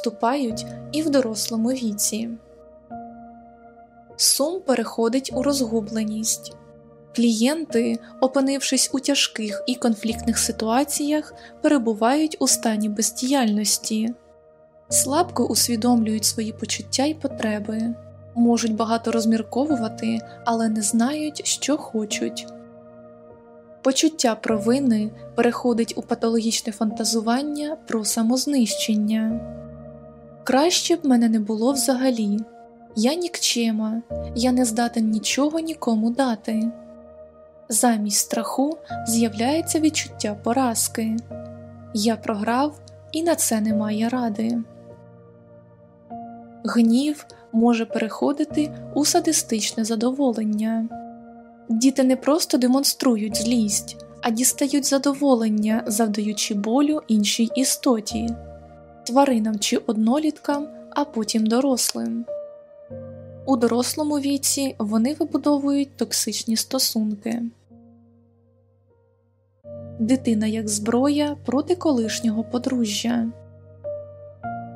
наступають і в дорослому віці. Сум переходить у розгубленість. Клієнти, опинившись у тяжких і конфліктних ситуаціях, перебувають у стані бездіяльності, слабко усвідомлюють свої почуття й потреби, можуть багато розмірковувати, але не знають, що хочуть. Почуття провини переходить у патологічне фантазування про самознищення. Краще б мене не було взагалі. Я нікчема, я не здатен нічого нікому дати. Замість страху з'являється відчуття поразки Я програв, і на це немає ради. Гнів може переходити у садистичне задоволення. Діти не просто демонструють злість, а дістають задоволення, завдаючи болю іншій істоті, тваринам чи одноліткам, а потім дорослим. У дорослому віці вони вибудовують токсичні стосунки. Дитина як зброя проти колишнього подружжя.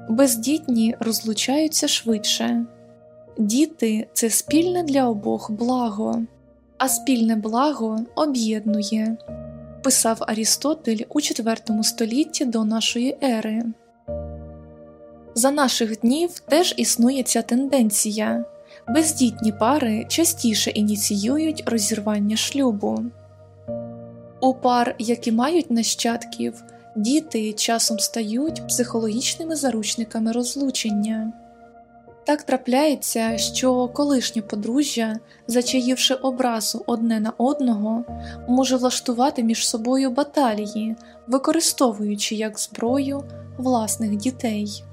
Бездітні розлучаються швидше. Діти це спільне для обох благо, а спільне благо об'єднує, писав Арістотель у IV столітті до нашої ери. За наших днів теж існує ця тенденція бездітні пари частіше ініціюють розірвання шлюбу. У пар, які мають нащадків, діти часом стають психологічними заручниками розлучення. Так трапляється, що колишнє подружжя, зачаївши образу одне на одного, може влаштувати між собою баталії, використовуючи як зброю власних дітей.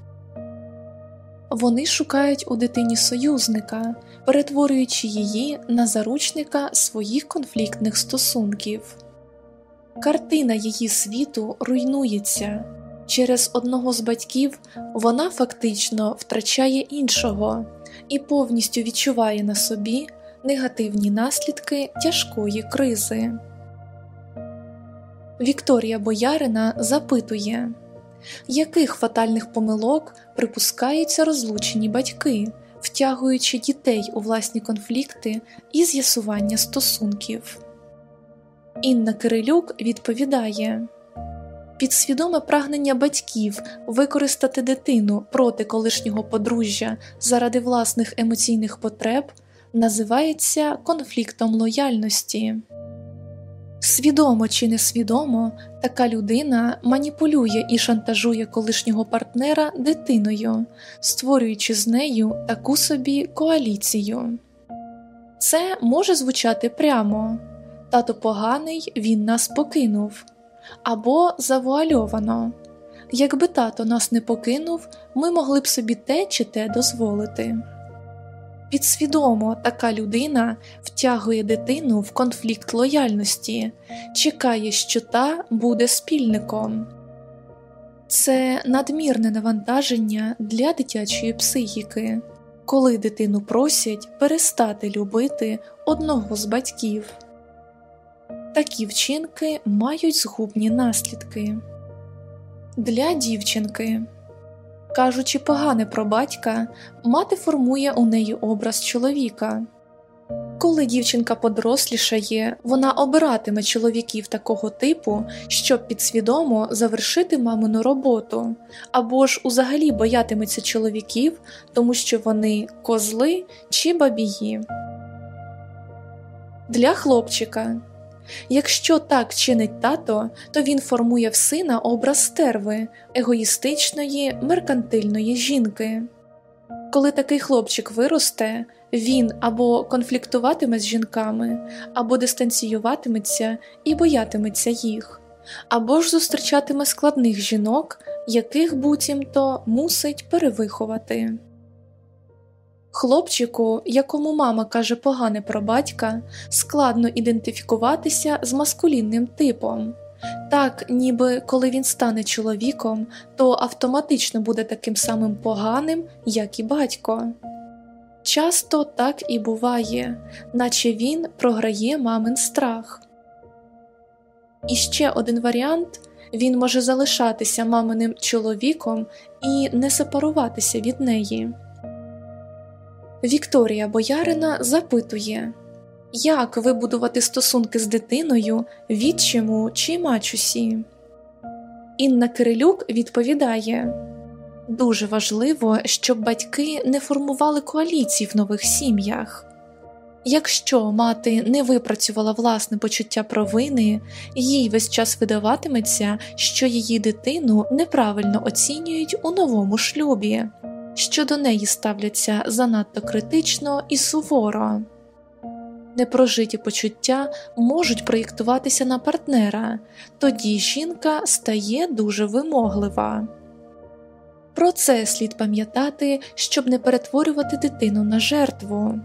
Вони шукають у дитині союзника, перетворюючи її на заручника своїх конфліктних стосунків. Картина її світу руйнується через одного з батьків вона фактично втрачає іншого і повністю відчуває на собі негативні наслідки тяжкої кризи. Вікторія Боярина запитує яких фатальних помилок припускаються розлучені батьки, втягуючи дітей у власні конфлікти і з'ясування стосунків. Інна Кирилюк відповідає підсвідоме прагнення батьків використати дитину проти колишнього подружжя заради власних емоційних потреб називається конфліктом лояльності. Свідомо чи несвідомо така людина маніпулює і шантажує колишнього партнера дитиною, створюючи з нею таку собі коаліцію. Це може звучати прямо тато поганий він нас покинув або завуальовано якби тато нас не покинув, ми могли б собі те чи те дозволити. Підсвідомо така людина втягує дитину в конфлікт лояльності, чекає, що та буде спільником. Це надмірне навантаження для дитячої психіки, коли дитину просять перестати любити одного з батьків. Такі вчинки мають згубні наслідки. Для дівчинки Кажучи погане про батька, мати формує у неї образ чоловіка. Коли дівчинка подорослішає, вона обиратиме чоловіків такого типу, щоб підсвідомо завершити мамину роботу, або ж узагалі боятиметься чоловіків, тому що вони козли чи бабії. Для хлопчика Якщо так чинить тато, то він формує в сина образ стерви, егоїстичної, меркантильної жінки. Коли такий хлопчик виросте, він або конфліктуватиме з жінками, або дистанціюватиметься і боятиметься їх, або ж зустрічатиме складних жінок, яких буцімто мусить перевиховати. Хлопчику, якому мама каже погане про батька, складно ідентифікуватися з маскулінним типом, так ніби коли він стане чоловіком, то автоматично буде таким самим поганим, як і батько. Часто так і буває, наче він програє мамин страх. І ще один варіант він може залишатися маминим чоловіком і не сепаруватися від неї. Вікторія Боярина запитує як вибудувати стосунки з дитиною, відчиму чи мачусі. Інна Кирилюк відповідає Дуже важливо, щоб батьки не формували коаліцій в нових сім'ях. Якщо мати не випрацювала власне почуття провини, їй весь час видаватиметься, що її дитину неправильно оцінюють у новому шлюбі, що до неї ставляться занадто критично і суворо. Непрожиті почуття можуть проєктуватися на партнера, тоді жінка стає дуже вимоглива. Про це слід пам'ятати, щоб не перетворювати дитину на жертву.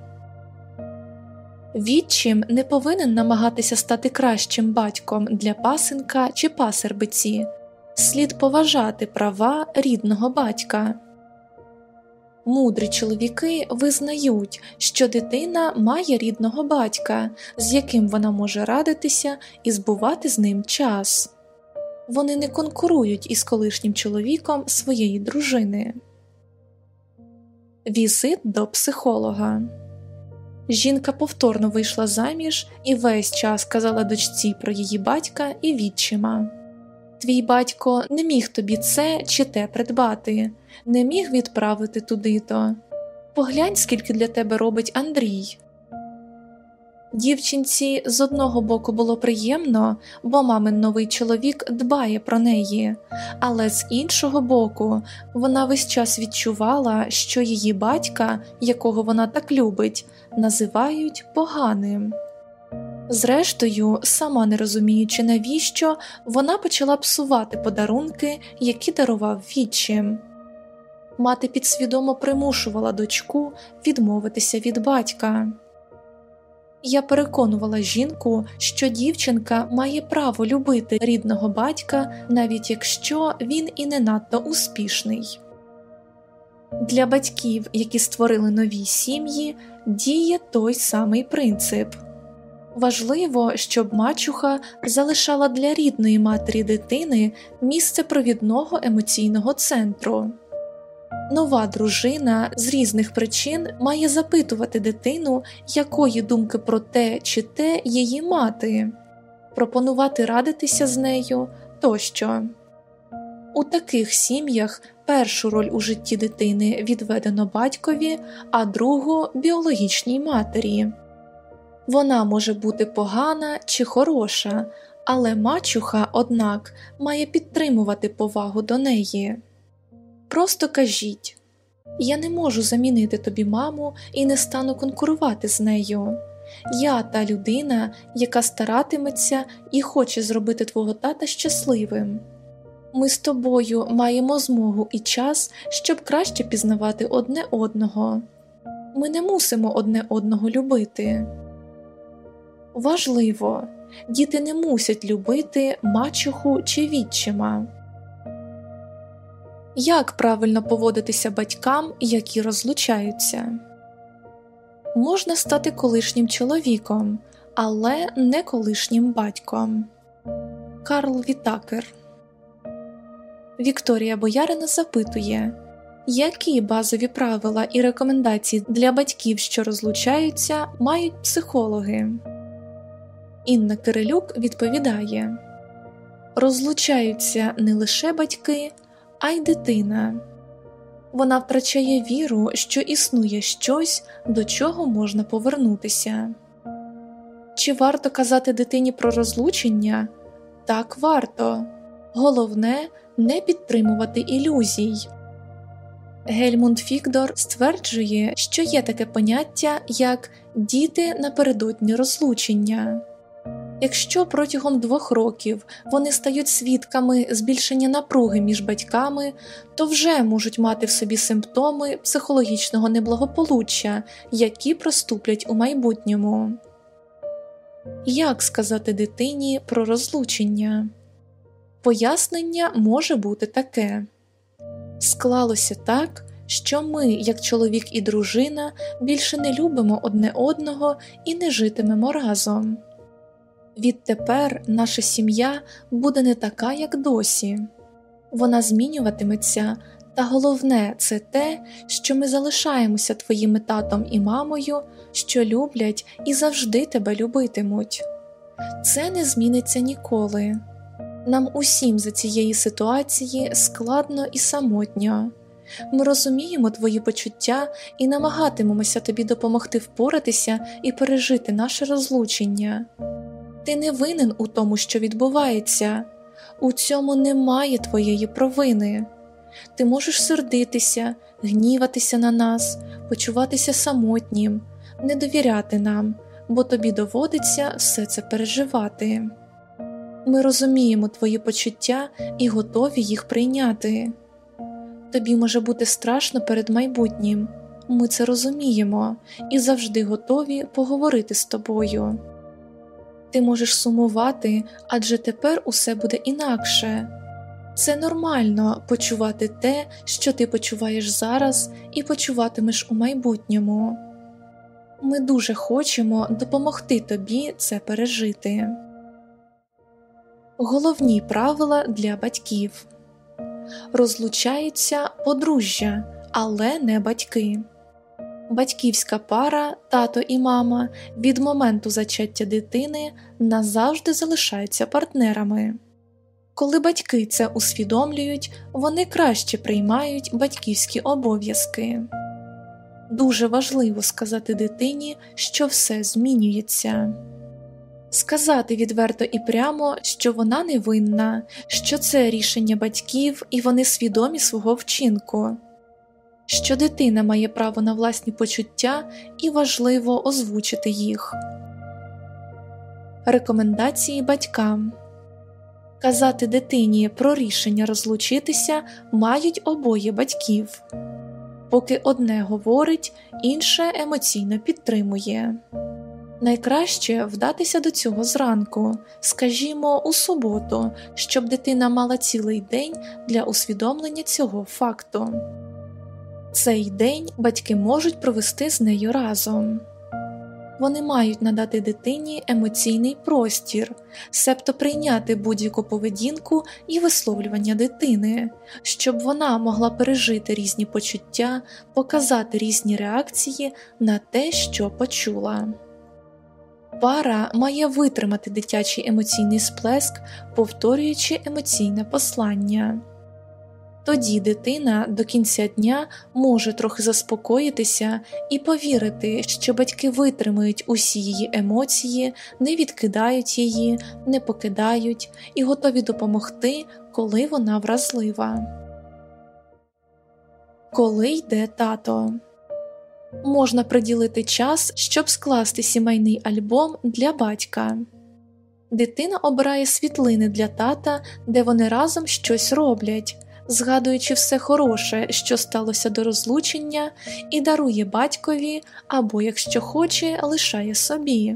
Відчим не повинен намагатися стати кращим батьком для пасенка чи пасербиці, слід поважати права рідного батька. Мудрі чоловіки визнають, що дитина має рідного батька, з яким вона може радитися і збувати з ним час. Вони не конкурують із колишнім чоловіком своєї дружини. Візит до психолога Жінка повторно вийшла заміж і весь час казала дочці про її батька і відчима. Твій батько не міг тобі це чи те придбати, не міг відправити туди то. Поглянь, скільки для тебе робить Андрій. Дівчинці з одного боку було приємно, бо мамин новий чоловік дбає про неї, але з іншого боку, вона весь час відчувала, що її батька, якого вона так любить, називають поганим. Зрештою, сама не розуміючи, навіщо, вона почала псувати подарунки, які дарував відчим. Мати підсвідомо примушувала дочку відмовитися від батька. Я переконувала жінку, що дівчинка має право любити рідного батька, навіть якщо він і не надто успішний. Для батьків, які створили нові сім'ї, діє той самий принцип. Важливо, щоб мачуха залишала для рідної матері дитини місце провідного емоційного центру. Нова дружина з різних причин має запитувати дитину, якої думки про те чи те її мати, пропонувати радитися з нею тощо. У таких сім'ях першу роль у житті дитини відведено батькові, а другу біологічній матері. Вона може бути погана чи хороша, але мачуха, однак, має підтримувати повагу до неї. Просто кажіть я не можу замінити тобі маму і не стану конкурувати з нею. Я та людина, яка старатиметься і хоче зробити твого тата щасливим. Ми з тобою маємо змогу і час, щоб краще пізнавати одне одного. Ми не мусимо одне одного любити. Важливо, діти не мусять любити мачуху чи відчима. Як правильно поводитися батькам, які розлучаються? Можна стати колишнім чоловіком, але не колишнім батьком. Карл Вітакер Вікторія Боярина запитує, які базові правила і рекомендації для батьків, що розлучаються, мають психологи. Інна Кирилюк відповідає Розлучаються не лише батьки, а й дитина. Вона втрачає віру, що існує щось, до чого можна повернутися. Чи варто казати дитині про розлучення? Так варто. Головне не підтримувати ілюзій. Гельмунд Фікдор стверджує, що є таке поняття як діти напередодні розлучення. Якщо протягом двох років вони стають свідками збільшення напруги між батьками, то вже можуть мати в собі симптоми психологічного неблагополуччя, які проступлять у майбутньому. Як сказати дитині про розлучення? Пояснення може бути таке склалося так, що ми, як чоловік і дружина, більше не любимо одне одного і не житимемо разом. Відтепер наша сім'я буде не така, як досі, вона змінюватиметься, та головне це те, що ми залишаємося твоїми татом і мамою, що люблять і завжди тебе любитимуть. Це не зміниться ніколи. Нам усім за цієї ситуації складно і самотньо. Ми розуміємо твої почуття і намагатимемося тобі допомогти впоратися і пережити наше розлучення. Ти не винен у тому, що відбувається, у цьому немає твоєї провини. Ти можеш сердитися, гніватися на нас, почуватися самотнім, не довіряти нам, бо тобі доводиться все це переживати. Ми розуміємо твої почуття і готові їх прийняти. Тобі може бути страшно перед майбутнім, ми це розуміємо і завжди готові поговорити з тобою. Ти можеш сумувати, адже тепер усе буде інакше. Це нормально почувати те, що ти почуваєш зараз, і почуватимеш у майбутньому. Ми дуже хочемо допомогти тобі це пережити. Головні правила для батьків розлучаються подружжя, але не батьки. Батьківська пара, тато і мама від моменту зачаття дитини назавжди залишаються партнерами. Коли батьки це усвідомлюють, вони краще приймають батьківські обов'язки. Дуже важливо сказати дитині, що все змінюється, сказати відверто і прямо, що вона не винна, що це рішення батьків і вони свідомі свого вчинку, що дитина має право на власні почуття і важливо озвучити їх. Рекомендації батькам Казати дитині про рішення розлучитися мають обоє батьків, поки одне говорить, інше емоційно підтримує. Найкраще вдатися до цього зранку, скажімо, у суботу, щоб дитина мала цілий день для усвідомлення цього факту. Цей день батьки можуть провести з нею разом вони мають надати дитині емоційний простір, себто прийняти будь-яку поведінку і висловлювання дитини, щоб вона могла пережити різні почуття, показати різні реакції на те, що почула. Пара має витримати дитячий емоційний сплеск, повторюючи емоційне послання. Тоді дитина до кінця дня може трохи заспокоїтися і повірити, що батьки витримують усі її емоції, не відкидають її, не покидають і готові допомогти, коли вона вразлива. Коли йде тато можна приділити час, щоб скласти сімейний альбом для батька. Дитина обирає світлини для тата, де вони разом щось роблять згадуючи все хороше, що сталося до розлучення, і дарує батькові або, якщо хоче, лишає собі.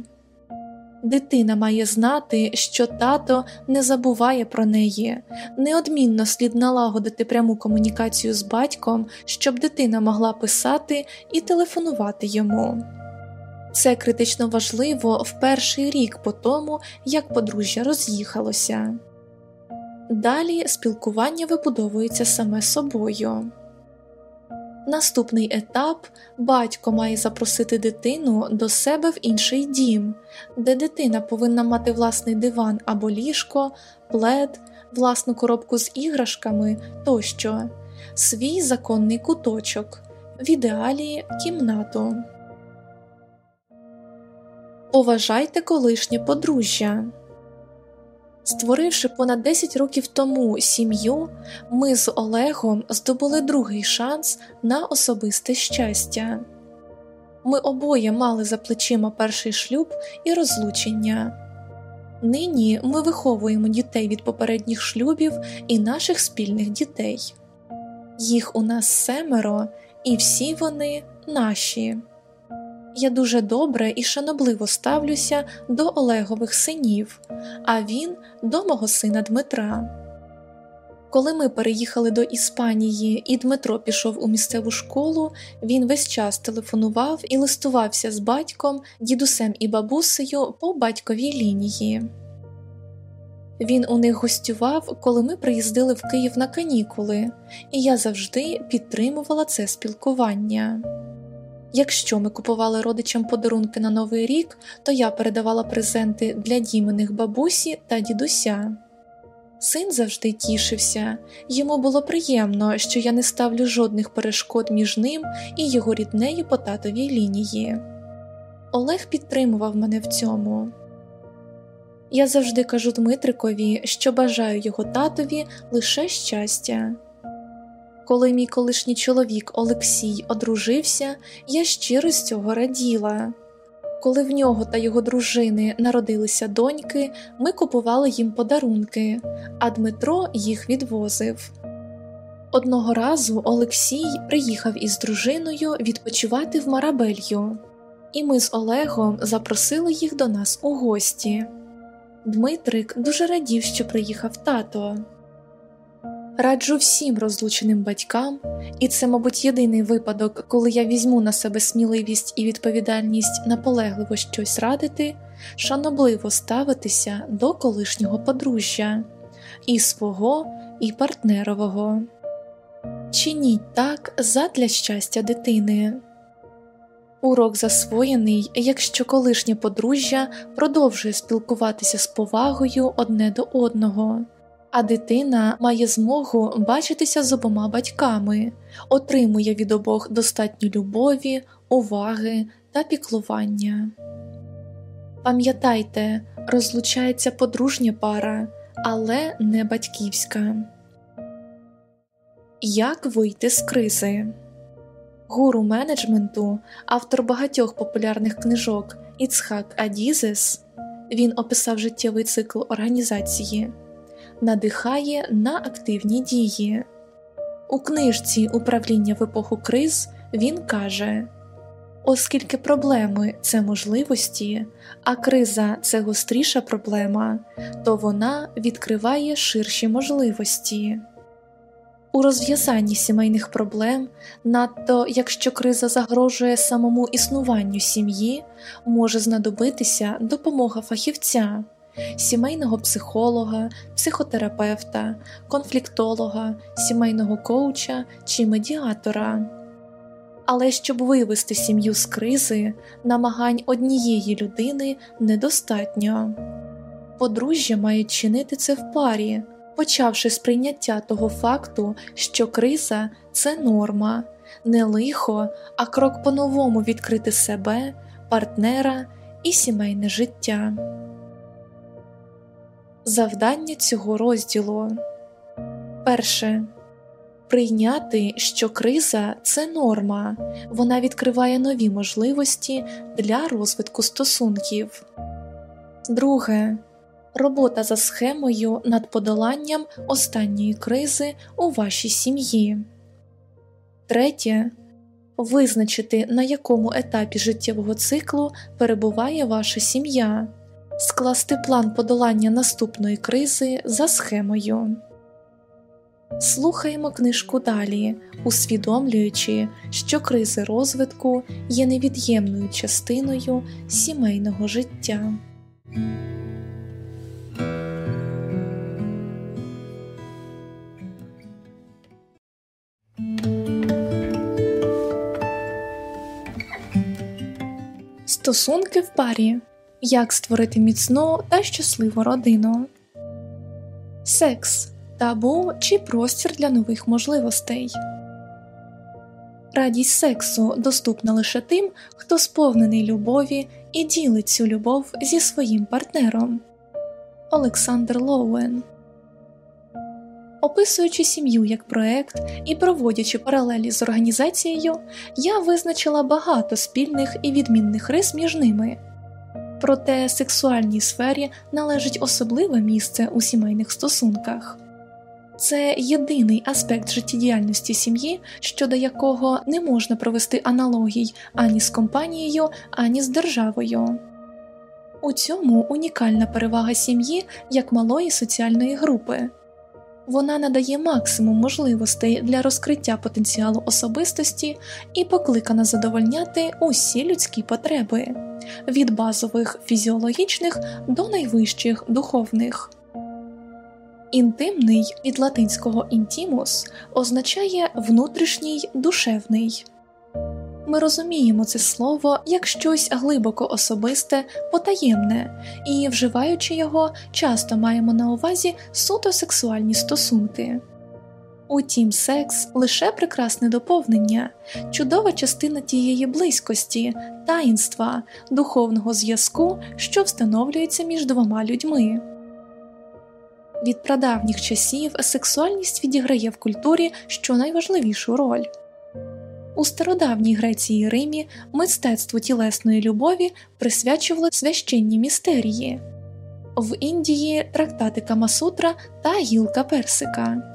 Дитина має знати, що тато не забуває про неї, неодмінно слід налагодити пряму комунікацію з батьком, щоб дитина могла писати і телефонувати йому. Це критично важливо в перший рік по тому, як подружжя роз'їхалося. Далі спілкування вибудовується саме собою. Наступний етап батько має запросити дитину до себе в інший дім, де дитина повинна мати власний диван або ліжко, плед, власну коробку з іграшками тощо, свій законний куточок, в ідеалі кімнату. Поважайте колишнє подружжя. Створивши понад 10 років тому сім'ю, ми з Олегом здобули другий шанс на особисте щастя. Ми обоє мали за плечима перший шлюб і розлучення. Нині ми виховуємо дітей від попередніх шлюбів і наших спільних дітей. Їх у нас семеро, і всі вони наші. Я дуже добре і шанобливо ставлюся до Олегових синів, а він до мого сина Дмитра. Коли ми переїхали до Іспанії і Дмитро пішов у місцеву школу, він весь час телефонував і листувався з батьком, дідусем і бабусею по батьковій лінії. Він у них гостював, коли ми приїздили в Київ на канікули, і я завжди підтримувала це спілкування. Якщо ми купували родичам подарунки на Новий рік, то я передавала презенти для дімених бабусі та дідуся. Син завжди тішився, йому було приємно, що я не ставлю жодних перешкод між ним і його ріднею по татовій лінії. Олег підтримував мене в цьому. Я завжди кажу Дмитрикові, що бажаю його татові лише щастя. Коли мій колишній чоловік Олексій одружився, я щиро з цього раділа. Коли в нього та його дружини народилися доньки, ми купували їм подарунки, а Дмитро їх відвозив. Одного разу Олексій приїхав із дружиною відпочивати в Марабелью, і ми з Олегом запросили їх до нас у гості. Дмитрик дуже радів, що приїхав тато. Раджу всім розлученим батькам, і це, мабуть, єдиний випадок, коли я візьму на себе сміливість і відповідальність наполегливо щось радити, шанобливо ставитися до колишнього подружжя, і свого, і партнерового. Чиніть так задля щастя дитини. Урок засвоєний, якщо колишнє подружжя продовжує спілкуватися з повагою одне до одного а дитина має змогу бачитися з обома батьками, отримує від обох достатньо любові, уваги та піклування. Пам'ятайте, розлучається подружня пара, але не батьківська. Як вийти з кризи? Гуру менеджменту, автор багатьох популярних книжок Іцхак Адізес, він описав життєвий цикл організації надихає на активні дії. У книжці Управління в епоху криз він каже Оскільки проблеми це можливості, а криза це гостріша проблема, то вона відкриває ширші можливості. У розв'язанні сімейних проблем, надто якщо криза загрожує самому існуванню сім'ї, може знадобитися допомога фахівця сімейного психолога, психотерапевта, конфліктолога, сімейного коуча чи медіатора. Але щоб вивести сім'ю з кризи, намагань однієї людини недостатньо. Подружжя мають чинити це в парі, почавши з прийняття того факту, що криза це норма, не лихо, а крок по новому відкрити себе, партнера і сімейне життя. Завдання цього розділу. Перше. Прийняти, що криза це норма, вона відкриває нові можливості для розвитку стосунків. Друге. Робота за схемою над подоланням останньої кризи у вашій сім'ї. Третє. Визначити, на якому етапі життєвого циклу перебуває ваша сім'я скласти план подолання наступної кризи за схемою. Слухаємо книжку далі, усвідомлюючи, що кризи розвитку є невід'ємною частиною сімейного життя. Стосунки в парі як створити міцну та щасливу родину, секс, табу чи простір для нових можливостей. Радість сексу доступна лише тим, хто сповнений любові і ділить цю любов зі своїм партнером. Олександр Лоуен Описуючи сім'ю як проект і проводячи паралелі з організацією, я визначила багато спільних і відмінних рис між ними проте сексуальній сфері належить особливе місце у сімейних стосунках. Це єдиний аспект життєдіяльності сім'ї, щодо якого не можна провести аналогій ані з компанією, ані з державою. У цьому унікальна перевага сім'ї як малої соціальної групи. Вона надає максимум можливостей для розкриття потенціалу особистості і покликана задовольняти усі людські потреби від базових фізіологічних до найвищих духовних. Інтимний від латинського інтімус означає внутрішній душевний. Ми розуміємо це слово як щось глибоко особисте, потаємне, і, вживаючи його, часто маємо на увазі суто сексуальні стосунки. Утім, секс лише прекрасне доповнення, чудова частина тієї близькості, таїнства, духовного зв'язку, що встановлюється між двома людьми. Від прадавніх часів сексуальність відіграє в культурі щонайважливішу роль. У стародавній Греції і Римі мистецтво тілесної любові присвячували священні містерії, в Індії трактати Камасутра та гілка Персика.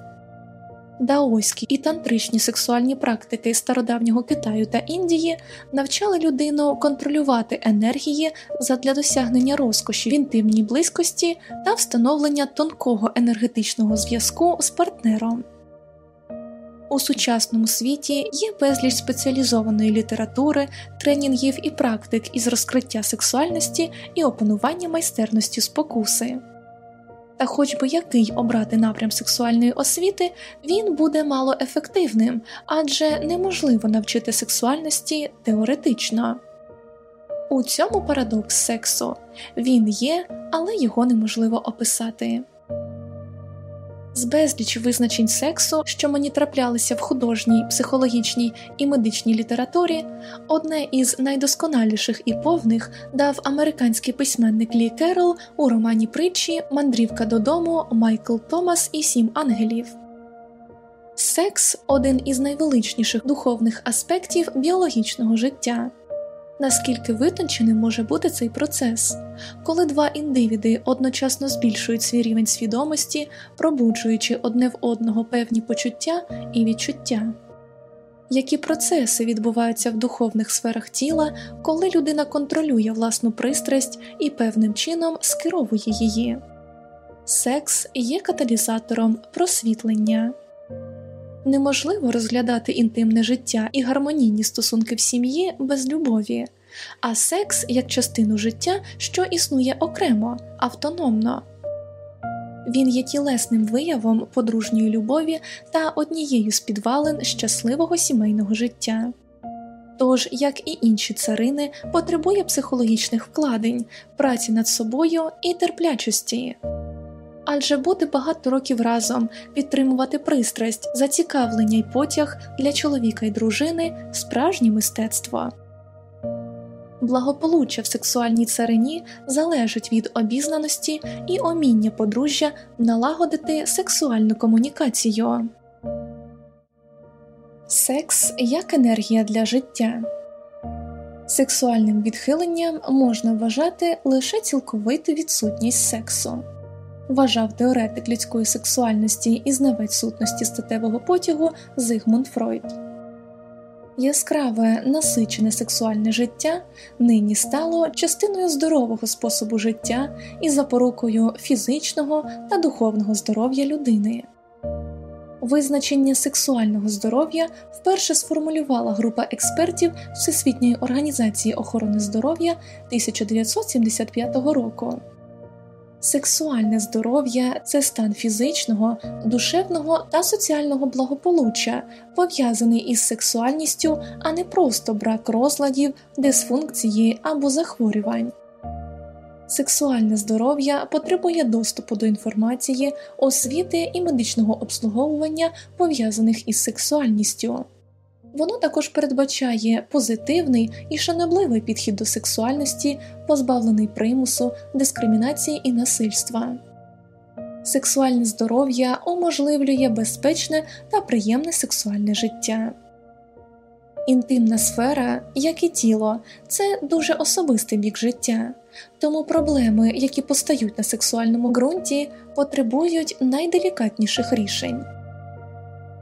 Даоські і тантричні сексуальні практики стародавнього Китаю та Індії навчали людину контролювати енергії задля досягнення розкоші в інтимній близькості та встановлення тонкого енергетичного зв'язку з партнером. У сучасному світі є безліч спеціалізованої літератури, тренінгів і практик із розкриття сексуальності і опанування майстерності спокуси. Та хоч би який обрати напрям сексуальної освіти, він буде мало ефективним, адже неможливо навчити сексуальності теоретично. У цьому парадокс сексу він є, але його неможливо описати. З безліч визначень сексу, що мені траплялися в художній, психологічній і медичній літературі, одне із найдосконаліших і повних дав американський письменник Лі Керол у романі притчі Мандрівка додому Майкл Томас і Сім ангелів. Секс один із найвеличніших духовних аспектів біологічного життя наскільки витонченим може бути цей процес, коли два індивіди одночасно збільшують свій рівень свідомості, пробуджуючи одне в одного певні почуття і відчуття. Які процеси відбуваються в духовних сферах тіла, коли людина контролює власну пристрасть і певним чином скеровує її? Секс є каталізатором просвітлення. Неможливо розглядати інтимне життя і гармонійні стосунки в сім'ї без любові, а секс як частину життя, що існує окремо, автономно. Він є тілесним виявом подружньої любові та однією з підвалин щасливого сімейного життя. Тож, як і інші царини, потребує психологічних вкладень, праці над собою і терплячості адже бути багато років разом, підтримувати пристрасть, зацікавлення й потяг для чоловіка й дружини справжнє мистецтво. Благополуччя в сексуальній царині залежить від обізнаності і уміння подружжя налагодити сексуальну комунікацію. Секс як енергія для життя. Сексуальним відхиленням можна вважати лише цілковиту відсутність сексу вважав теоретик людської сексуальності і знавець сутності статевого потягу Зигмунд Фройд. Яскраве насичене сексуальне життя нині стало частиною здорового способу життя і запорукою фізичного та духовного здоров'я людини. Визначення сексуального здоров'я вперше сформулювала група експертів Всесвітньої організації охорони здоров'я 1975 року. Сексуальне здоров'я це стан фізичного, душевного та соціального благополуччя, пов'язаний із сексуальністю, а не просто брак розладів, дисфункції або захворювань. Сексуальне здоров'я потребує доступу до інформації, освіти і медичного обслуговування пов'язаних із сексуальністю. Воно також передбачає позитивний і шанобливий підхід до сексуальності, позбавлений примусу, дискримінації і насильства. Сексуальне здоров'я уможливлює безпечне та приємне сексуальне життя. Інтимна сфера, як і тіло, це дуже особистий бік життя, тому проблеми, які постають на сексуальному ґрунті, потребують найделікатніших рішень.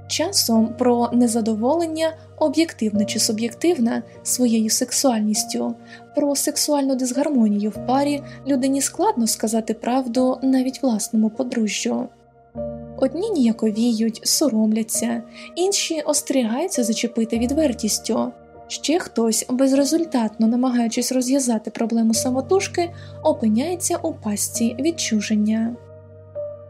Часом про незадоволення, об'єктивне чи суб'єктивне своєю сексуальністю, про сексуальну дисгармонію в парі людині складно сказати правду навіть власному подружжю. одні ніяковіють, соромляться, інші остерігаються зачепити відвертістю. Ще хтось, безрезультатно намагаючись розв'язати проблему самотужки, опиняється у пастці відчуження.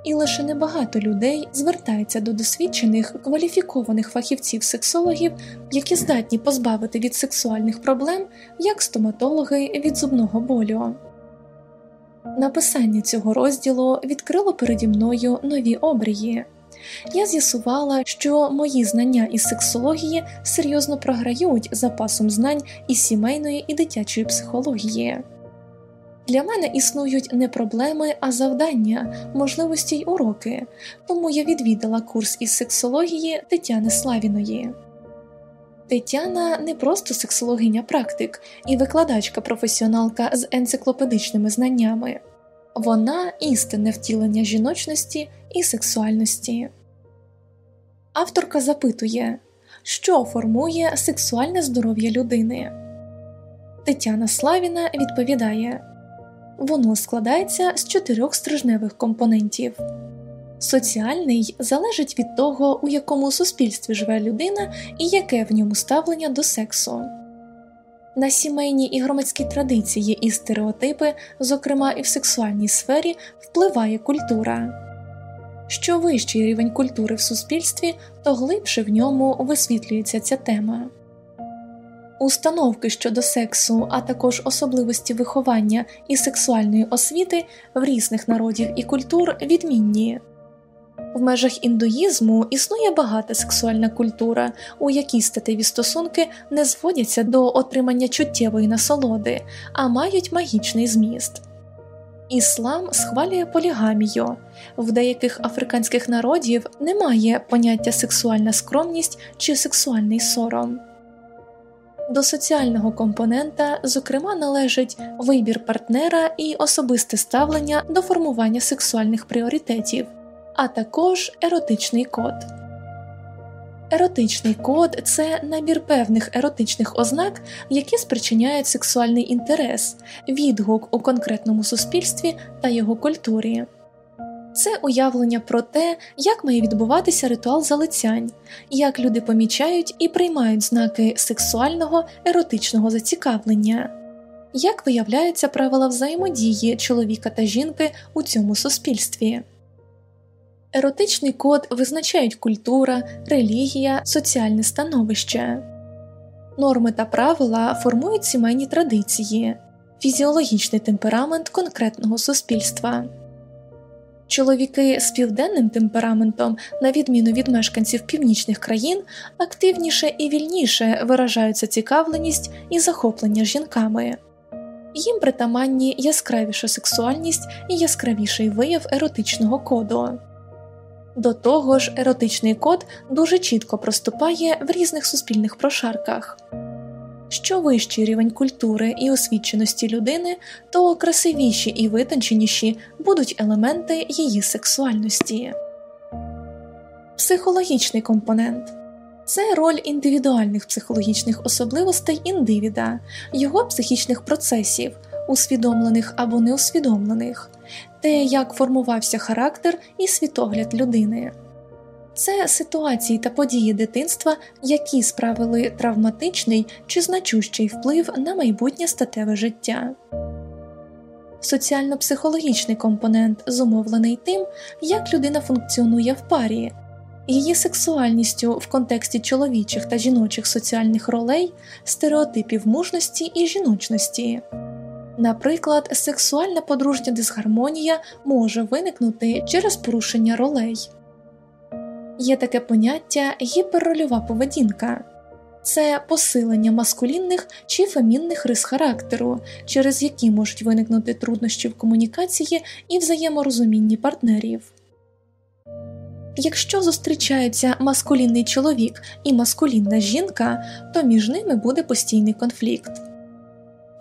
І лише небагато людей звертається до досвідчених кваліфікованих фахівців-сексологів, які здатні позбавити від сексуальних проблем як стоматологи від зубного болю. Написання цього розділу відкрило переді мною нові обрії. Я з'ясувала, що мої знання із сексології серйозно програють запасом знань із сімейної і дитячої психології. Для мене існують не проблеми, а завдання, можливості й уроки, тому я відвідала курс із сексології Тетяни Славіної. Тетяна не просто сексологиня практик і викладачка професіоналка з енциклопедичними знаннями, вона істинне втілення жіночності і сексуальності. Авторка запитує, що формує сексуальне здоров'я людини. Тетяна Славіна відповідає воно складається з чотирьох стрижневих компонентів. Соціальний залежить від того, у якому суспільстві живе людина і яке в ньому ставлення до сексу. На сімейні і громадські традиції і стереотипи, зокрема і в сексуальній сфері, впливає культура. Що вищий рівень культури в суспільстві, то глибше в ньому висвітлюється ця тема. Установки щодо сексу, а також особливості виховання і сексуальної освіти в різних народів і культур відмінні. В межах індуїзму існує багата сексуальна культура, у якій статеві стосунки не зводяться до отримання чуттєвої насолоди, а мають магічний зміст. Іслам схвалює полігамію. В деяких африканських народів немає поняття сексуальна скромність чи сексуальний сором. До соціального компонента, зокрема, належить вибір партнера і особисте ставлення до формування сексуальних пріоритетів, а також еротичний код. Еротичний код це набір певних еротичних ознак, які спричиняють сексуальний інтерес, відгук у конкретному суспільстві та його культурі. Це уявлення про те, як має відбуватися ритуал залицянь, як люди помічають і приймають знаки сексуального еротичного зацікавлення, як виявляються правила взаємодії чоловіка та жінки у цьому суспільстві. Еротичний код визначають культура, релігія, соціальне становище, норми та правила формують сімейні традиції, фізіологічний темперамент конкретного суспільства. Чоловіки з південним темпераментом, на відміну від мешканців північних країн, активніше і вільніше виражаються цікавленість і захоплення жінками. Їм притаманні яскравіша сексуальність і яскравіший вияв еротичного коду. До того ж, еротичний код дуже чітко проступає в різних суспільних прошарках. Що вищий рівень культури і освіченості людини, то красивіші і витонченіші будуть елементи її сексуальності. Психологічний компонент це роль індивідуальних психологічних особливостей індивіда, його психічних процесів, усвідомлених або неусвідомлених, те, як формувався характер і світогляд людини. Це ситуації та події дитинства, які справили травматичний чи значущий вплив на майбутнє статеве життя. Соціально-психологічний компонент зумовлений тим, як людина функціонує в парі, її сексуальністю в контексті чоловічих та жіночих соціальних ролей, стереотипів мужності і жіночності. Наприклад, сексуальна подружня дисгармонія може виникнути через порушення ролей. Є таке поняття гіперрольова поведінка це посилення маскулінних чи фемінних рис характеру, через які можуть виникнути труднощі в комунікації і взаєморозумінні партнерів. Якщо зустрічаються маскулінний чоловік і маскулінна жінка, то між ними буде постійний конфлікт.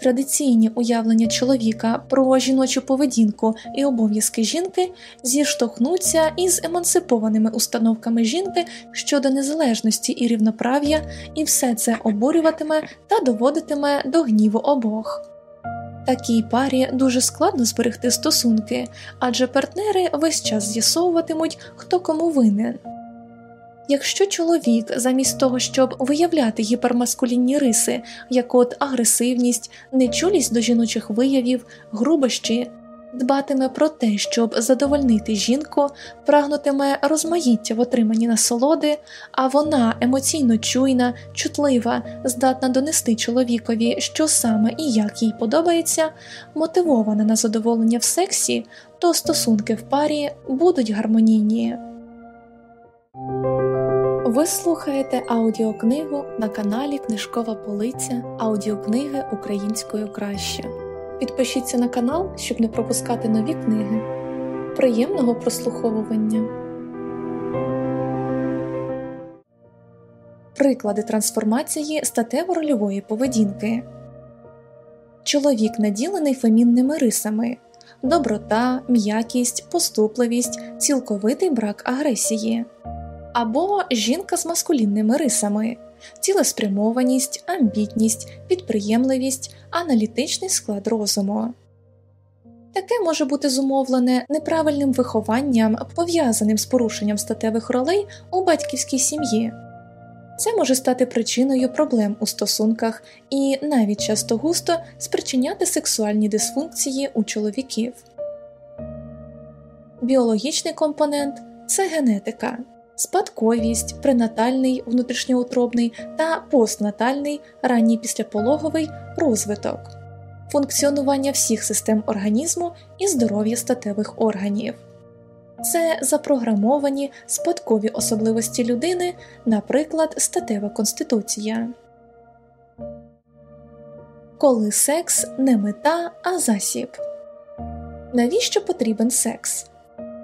Традиційні уявлення чоловіка про жіночу поведінку і обов'язки жінки зіштовхнуться із емансипованими установками жінки щодо незалежності і рівноправ'я, і все це обурюватиме та доводитиме до гніву обох. Такій парі дуже складно зберегти стосунки, адже партнери весь час з'ясовуватимуть, хто кому винен. Якщо чоловік, замість того, щоб виявляти гіпермаскулінні риси, як от агресивність, нечулість до жіночих виявів, грубощі, дбатиме про те, щоб задовольнити жінку, прагнутиме розмаїття в отриманні насолоди, а вона емоційно чуйна, чутлива, здатна донести чоловікові, що саме і як їй подобається, мотивована на задоволення в сексі, то стосунки в парі будуть гармонійні. Ви слухаєте аудіокнигу на каналі Книжкова Полиця аудіокниги українською краще. Підпишіться на канал, щоб не пропускати нові книги. Приємного прослуховування. Приклади трансформації статево-рольової поведінки. Чоловік наділений фемінними рисами доброта, м'якість, поступливість, цілковитий брак агресії або жінка з маскулінними рисами, цілеспрямованість, амбітність, підприємливість, аналітичний склад розуму. Таке може бути зумовлене неправильним вихованням, пов'язаним з порушенням статевих ролей у батьківській сім'ї. Це може стати причиною проблем у стосунках і навіть часто густо спричиняти сексуальні дисфункції у чоловіків. Біологічний компонент це генетика спадковість, пренатальний внутрішньоутробний та постнатальний ранній післяпологовий розвиток, функціонування всіх систем організму і здоров'я статевих органів. Це запрограмовані спадкові особливості людини, наприклад, статева конституція. Коли секс не мета, а засіб. Навіщо потрібен секс?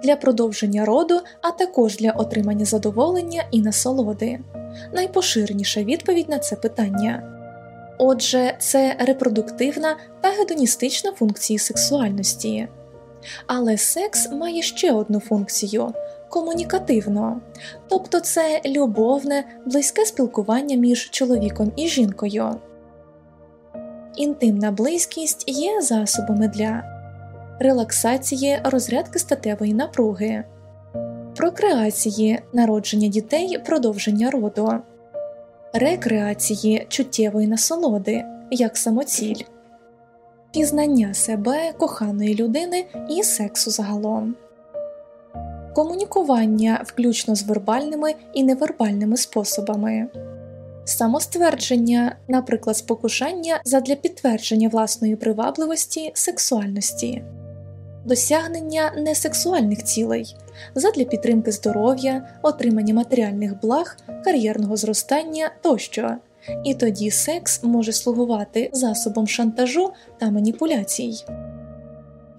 Для продовження роду, а також для отримання задоволення і насолоди. Найпоширеніша відповідь на це питання. Отже, це репродуктивна та гедоністична функції сексуальності. Але секс має ще одну функцію комунікативну, тобто це любовне, близьке спілкування між чоловіком і жінкою. Інтимна близькість є засобами для релаксації розрядки статевої напруги, прокреації народження дітей продовження роду, рекреації чуттєвої насолоди як самоціль, пізнання себе, коханої людини і сексу загалом. Комунікування включно з вербальними і невербальними способами, самоствердження, наприклад, спокушання задля підтвердження власної привабливості сексуальності досягнення несексуальних цілей, задля підтримки здоров'я, отримання матеріальних благ, кар'єрного зростання тощо. І тоді секс може слугувати засобом шантажу та маніпуляцій.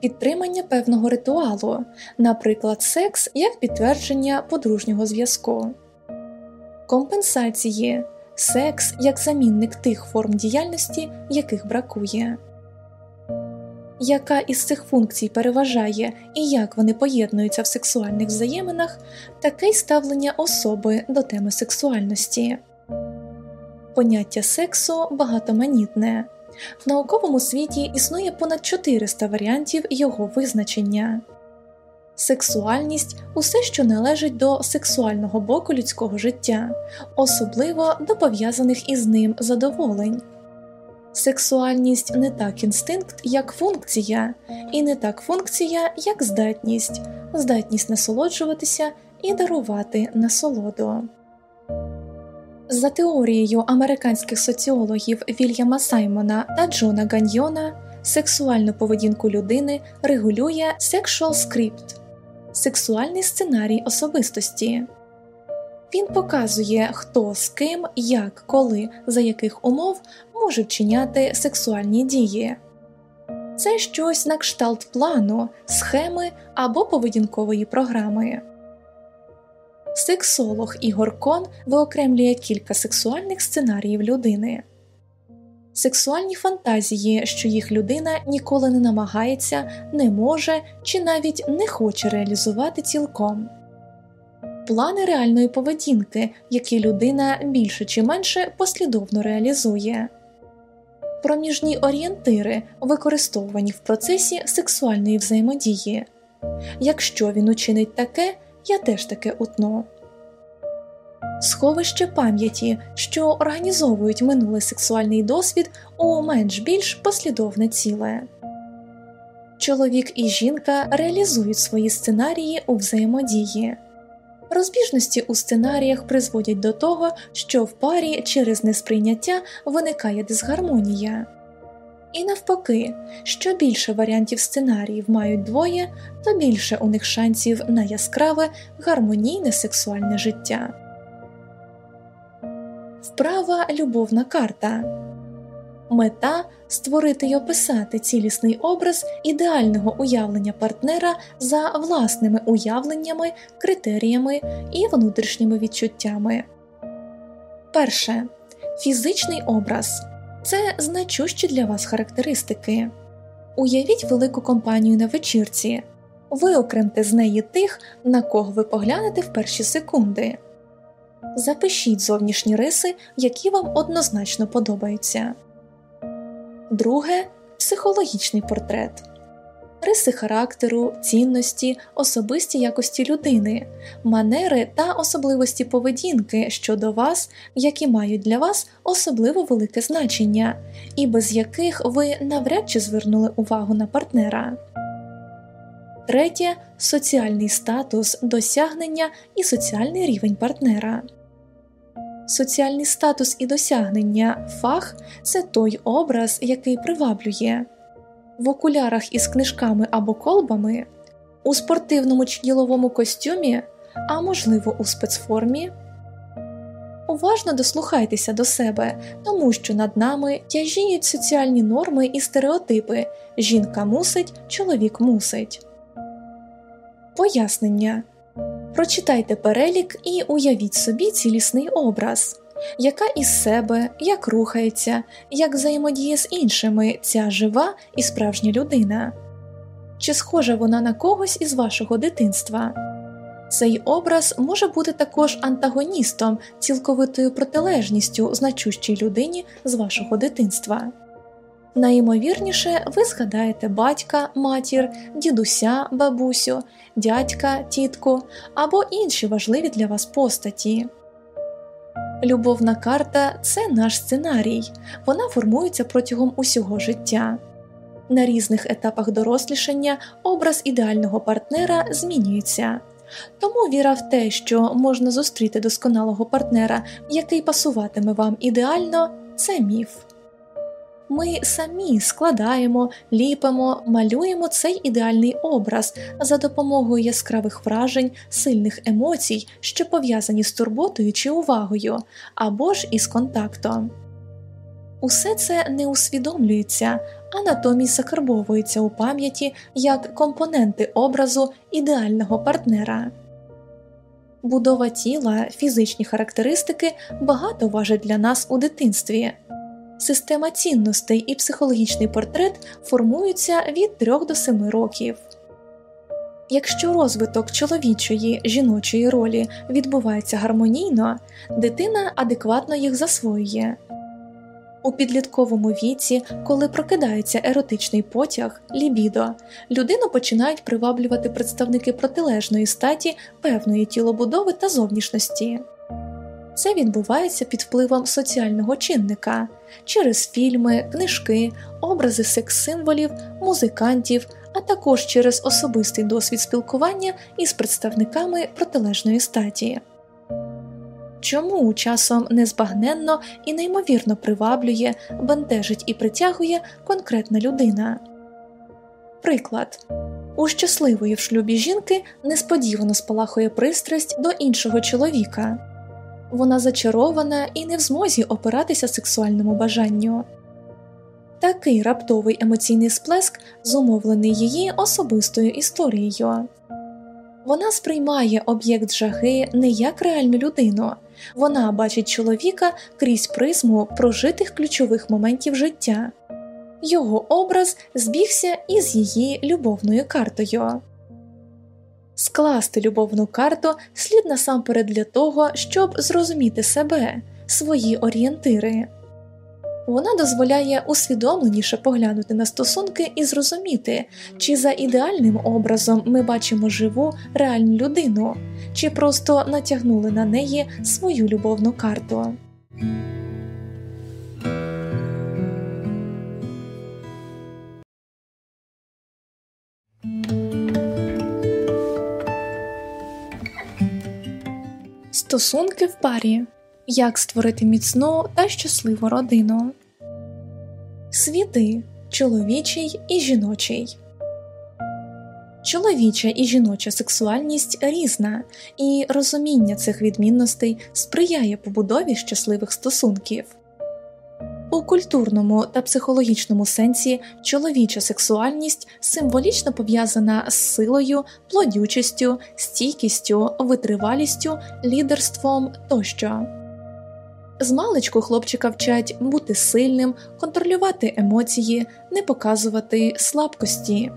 Підтримання певного ритуалу, наприклад, секс як підтвердження подружнього зв'язку, компенсації, секс як замінник тих форм діяльності, яких бракує яка із цих функцій переважає і як вони поєднуються в сексуальних взаєминах, таке й ставлення особи до теми сексуальності. Поняття сексу багатоманітне. В науковому світі існує понад 400 варіантів його визначення. Сексуальність усе, що належить до сексуального боку людського життя, особливо до пов'язаних із ним задоволень. Сексуальність не так інстинкт, як функція, і не так функція, як здатність, здатність насолоджуватися і дарувати насолоду. За теорією американських соціологів Вільяма Саймона та Джона Ганьйона, сексуальну поведінку людини регулює sexual script – сексуальний сценарій особистості. Він показує, хто з ким, як, коли, за яких умов може вчиняти сексуальні дії. Це щось на кшталт плану, схеми або поведінкової програми. Сексолог Ігор Кон виокремлює кілька сексуальних сценаріїв людини. Сексуальні фантазії, що їх людина ніколи не намагається, не може чи навіть не хоче реалізувати цілком плани реальної поведінки, які людина більше чи менше послідовно реалізує, проміжні орієнтири, використовувані в процесі сексуальної взаємодії. Якщо він учинить таке, я теж таке утну. Сховище пам'яті, що організовують минулий сексуальний досвід у менш більш послідовне ціле. Чоловік і жінка реалізують свої сценарії у взаємодії. Розбіжності у сценаріях призводять до того, що в парі через несприйняття виникає дисгармонія. І навпаки, що більше варіантів сценаріїв мають двоє, то більше у них шансів на яскраве гармонійне сексуальне життя. Вправа любовна карта мета створити й описати цілісний образ ідеального уявлення партнера за власними уявленнями, критеріями і внутрішніми відчуттями. Перше фізичний образ це значущі для вас характеристики. Уявіть велику компанію на вечірці, виокремте з неї тих, на кого ви поглянете в перші секунди. Запишіть зовнішні риси, які вам однозначно подобаються. Друге психологічний портрет, риси характеру, цінності, особисті якості людини, манери та особливості поведінки щодо вас, які мають для вас особливо велике значення, і без яких ви навряд чи звернули увагу на партнера. Третє соціальний статус, досягнення і соціальний рівень партнера. Соціальний статус і досягнення фах це той образ, який приваблює в окулярах із книжками або колбами, у спортивному чи діловому костюмі, а можливо, у спецформі. Уважно дослухайтеся до себе, тому що над нами тяжіють соціальні норми і стереотипи жінка мусить, чоловік мусить. Пояснення Прочитайте перелік і уявіть собі цілісний образ, яка із себе, як рухається, як взаємодіє з іншими ця жива і справжня людина, чи схожа вона на когось із вашого дитинства. Цей образ може бути також антагоністом, цілковитою протилежністю значущій людині з вашого дитинства. Найімовірніше, ви згадаєте батька, матір, дідуся, бабусю, дядька, тітку або інші важливі для вас постаті. Любовна карта це наш сценарій, вона формується протягом усього життя. На різних етапах дорослішання образ ідеального партнера змінюється, тому віра в те, що можна зустріти досконалого партнера, який пасуватиме вам ідеально, це міф. Ми самі складаємо, ліпимо, малюємо цей ідеальний образ за допомогою яскравих вражень, сильних емоцій, що пов'язані з турботою чи увагою, або ж із контактом. Усе це не усвідомлюється, а натомість закарбовується у пам'яті як компоненти образу ідеального партнера. Будова тіла, фізичні характеристики багато важать для нас у дитинстві. Система цінностей і психологічний портрет формуються від 3 до 7 років. Якщо розвиток чоловічої жіночої ролі відбувається гармонійно, дитина адекватно їх засвоює. У підлітковому віці, коли прокидається еротичний потяг, лібідо, людину починають приваблювати представники протилежної статі певної тілобудови та зовнішності. Це відбувається під впливом соціального чинника через фільми, книжки, образи секс-символів, музикантів, а також через особистий досвід спілкування із представниками протилежної статі. Чому часом незбагненно і неймовірно приваблює, бентежить і притягує конкретна людина? Приклад у щасливої в шлюбі жінки несподівано спалахує пристрасть до іншого чоловіка. Вона зачарована і не в змозі опиратися сексуальному бажанню. Такий раптовий емоційний сплеск зумовлений її особистою історією. Вона сприймає об'єкт жаги не як реальну людину, вона бачить чоловіка крізь призму прожитих ключових моментів життя, його образ збігся із її любовною картою. Скласти любовну карту слід насамперед для того, щоб зрозуміти себе, свої орієнтири. Вона дозволяє усвідомленіше поглянути на стосунки і зрозуміти, чи за ідеальним образом ми бачимо живу реальну людину, чи просто натягнули на неї свою любовну карту. Стосунки в парі як створити міцну та щасливу родину, світи чоловічий і жіночий. Чоловіча і жіноча сексуальність різна, і розуміння цих відмінностей сприяє побудові щасливих стосунків. У культурному та психологічному сенсі чоловіча сексуальність символічно пов'язана з силою, плодючістю, стійкістю, витривалістю, лідерством тощо. Змалечку хлопчика вчать бути сильним, контролювати емоції, не показувати слабкості.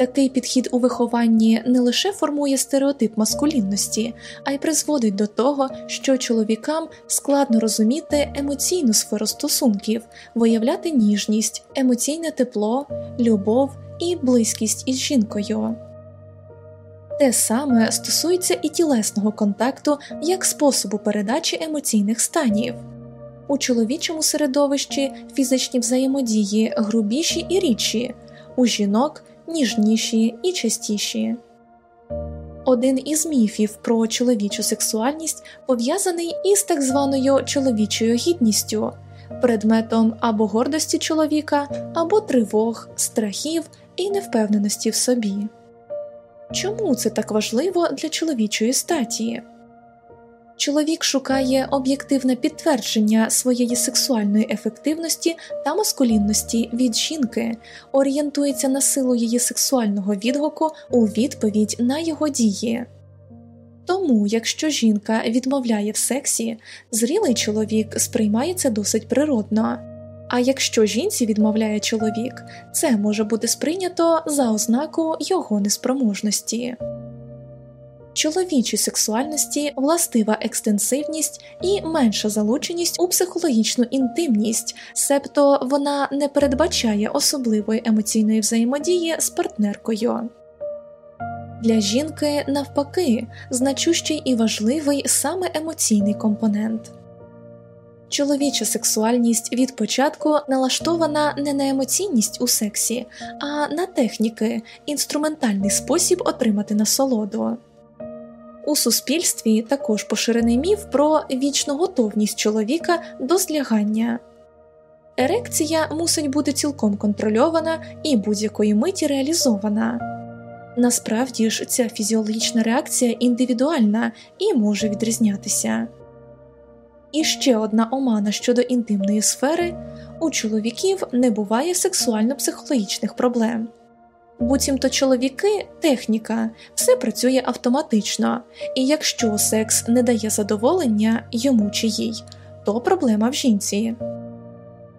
Такий підхід у вихованні не лише формує стереотип маскулінності, а й призводить до того, що чоловікам складно розуміти емоційну сферу стосунків, виявляти ніжність, емоційне тепло, любов і близькість із жінкою. Те саме стосується і тілесного контакту як способу передачі емоційних станів. У чоловічому середовищі фізичні взаємодії грубіші і рідші, у жінок ніжніші і частіші. Один із міфів про чоловічу сексуальність пов'язаний із так званою чоловічою гідністю, предметом або гордості чоловіка, або тривог, страхів і невпевненості в собі. Чому це так важливо для чоловічої статі? Чоловік шукає об'єктивне підтвердження своєї сексуальної ефективності та маскулінності від жінки, орієнтується на силу її сексуального відгуку у відповідь на його дії. Тому, якщо жінка відмовляє в сексі, зрілий чоловік сприймає це досить природно. А якщо жінці відмовляє чоловік, це може бути сприйнято за ознаку його неспроможності. Чоловічій сексуальності властива екстенсивність і менша залученість у психологічну інтимність, себто вона не передбачає особливої емоційної взаємодії з партнеркою. Для жінки, навпаки, значущий і важливий саме емоційний компонент. Чоловіча сексуальність від початку налаштована не на емоційність у сексі, а на техніки, інструментальний спосіб отримати насолоду. У суспільстві також поширений міф про вічну готовність чоловіка до злягання. Ерекція мусить бути цілком контрольована і будь-якої миті реалізована. Насправді ж ця фізіологічна реакція індивідуальна і може відрізнятися. І ще одна омана щодо інтимної сфери у чоловіків не буває сексуально-психологічних проблем. Буцімто чоловіки техніка, все працює автоматично, і якщо секс не дає задоволення йому чи їй, то проблема в жінці.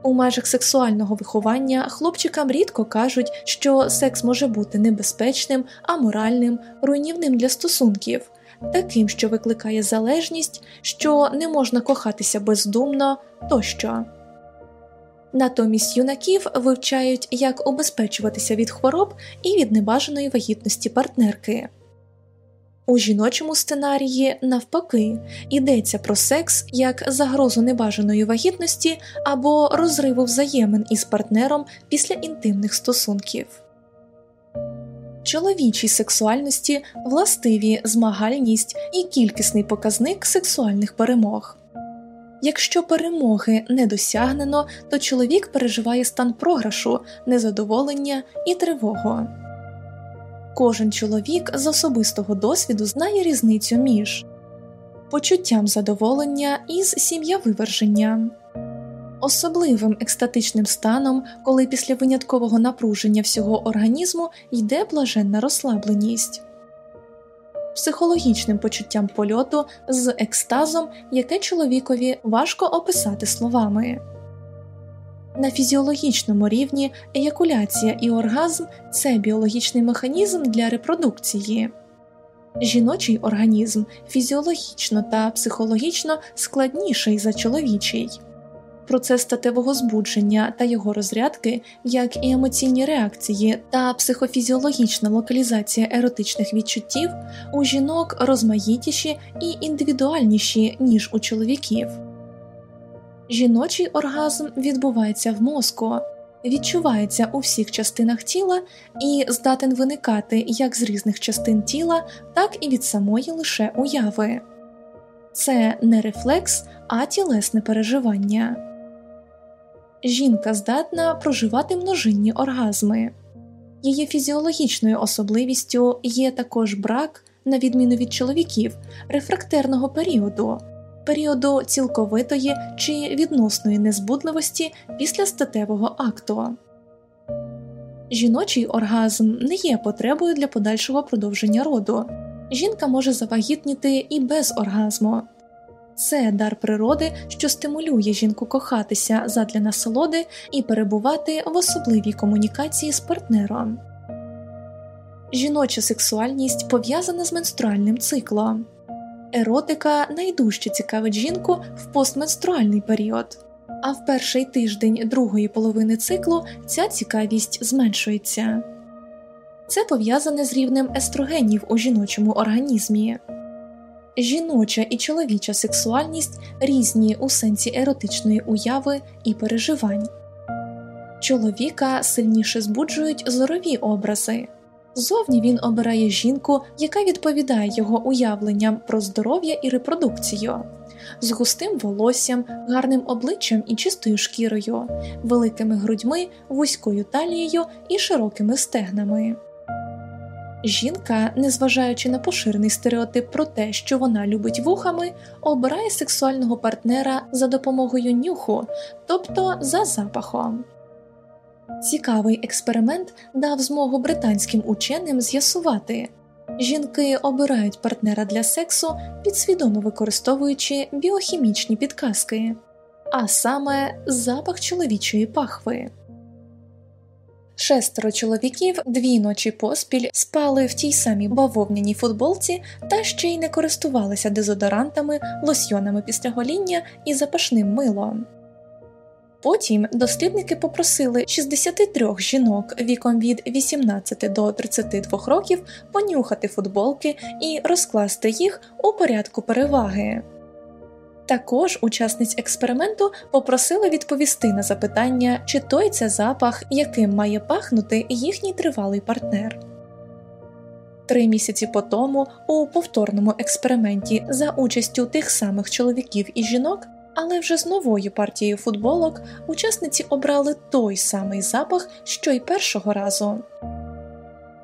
У межах сексуального виховання хлопчикам рідко кажуть, що секс може бути небезпечним, аморальним, руйнівним для стосунків, таким, що викликає залежність, що не можна кохатися бездумно тощо. Натомість юнаків вивчають, як убезпечуватися від хвороб і від небажаної вагітності партнерки. У жіночому сценарії, навпаки, йдеться про секс як загрозу небажаної вагітності або розриву взаємин із партнером після інтимних стосунків. Чоловічій сексуальності властиві змагальність і кількісний показник сексуальних перемог. Якщо перемоги не досягнено, то чоловік переживає стан програшу, незадоволення і тривогу. Кожен чоловік з особистого досвіду знає різницю між почуттям задоволення із сім'явиверженням, особливим екстатичним станом, коли після виняткового напруження всього організму йде блаженна розслабленість психологічним почуттям польоту з екстазом, яке чоловікові важко описати словами. На фізіологічному рівні еякуляція і оргазм це біологічний механізм для репродукції. Жіночий організм фізіологічно та психологічно складніший за чоловічий. Процес статевого збудження та його розрядки, як і емоційні реакції та психофізіологічна локалізація еротичних відчуттів у жінок розмаїтіші і індивідуальніші, ніж у чоловіків. Жіночий оргазм відбувається в мозку, відчувається у всіх частинах тіла і здатен виникати як з різних частин тіла, так і від самої лише уяви. Це не рефлекс, а тілесне переживання. Жінка здатна проживати множинні оргазми. Її фізіологічною особливістю є також брак, на відміну від чоловіків, рефрактерного періоду, періоду цілковитої чи відносної незбудливості після статевого акту. Жіночий оргазм не є потребою для подальшого продовження роду. Жінка може завагітніти і без оргазму. Це дар природи, що стимулює жінку кохатися задля насолоди і перебувати в особливій комунікації з партнером. Жіноча сексуальність пов'язана з менструальним циклом. Еротика найдужче цікавить жінку в постменструальний період, а в перший тиждень другої половини циклу ця цікавість зменшується. Це пов'язане з рівнем естрогенів у жіночому організмі. Жіноча і чоловіча сексуальність різні у сенсі еротичної уяви і переживань. Чоловіка сильніше збуджують зорові образи. Зовні він обирає жінку, яка відповідає його уявленням про здоров'я і репродукцію, з густим волоссям, гарним обличчям і чистою шкірою, великими грудьми, вузькою талією і широкими стегнами. Жінка, незважаючи на поширений стереотип про те, що вона любить вухами, обирає сексуального партнера за допомогою нюху, тобто за запахом. Цікавий експеримент дав змогу британським ученим з'ясувати жінки обирають партнера для сексу, підсвідомо використовуючи біохімічні підказки, а саме запах чоловічої пахви. Шестеро чоловіків дві ночі поспіль спали в тій самій бавовняній футболці та ще й не користувалися дезодорантами, лосьйонами після гоління і запашним милом. Потім дослідники попросили 63 жінок віком від 18 до 32 років понюхати футболки і розкласти їх у порядку переваги. Також учасниць експерименту попросили відповісти на запитання, чи той це запах, яким має пахнути їхній тривалий партнер. Три місяці по тому у повторному експерименті за участю тих самих чоловіків і жінок, але вже з новою партією футболок учасниці обрали той самий запах, що й першого разу.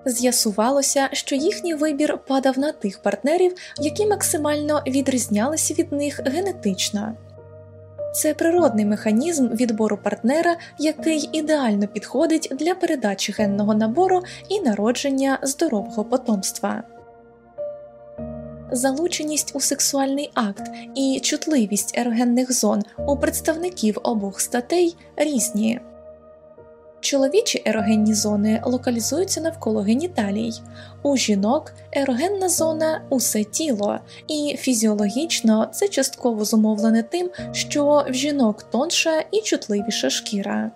З'ясувалося, що їхній вибір падав на тих партнерів, які максимально відрізнялися від них генетично. Це природний механізм відбору партнера, який ідеально підходить для передачі генного набору і народження здорового потомства. Залученість у сексуальний акт і чутливість ерогенних зон у представників обох статей різні. Чоловічі ерогенні зони локалізуються навколо геніталій, у жінок ерогенна зона усе тіло, і фізіологічно це частково зумовлене тим, що в жінок тонша і чутливіша шкіра.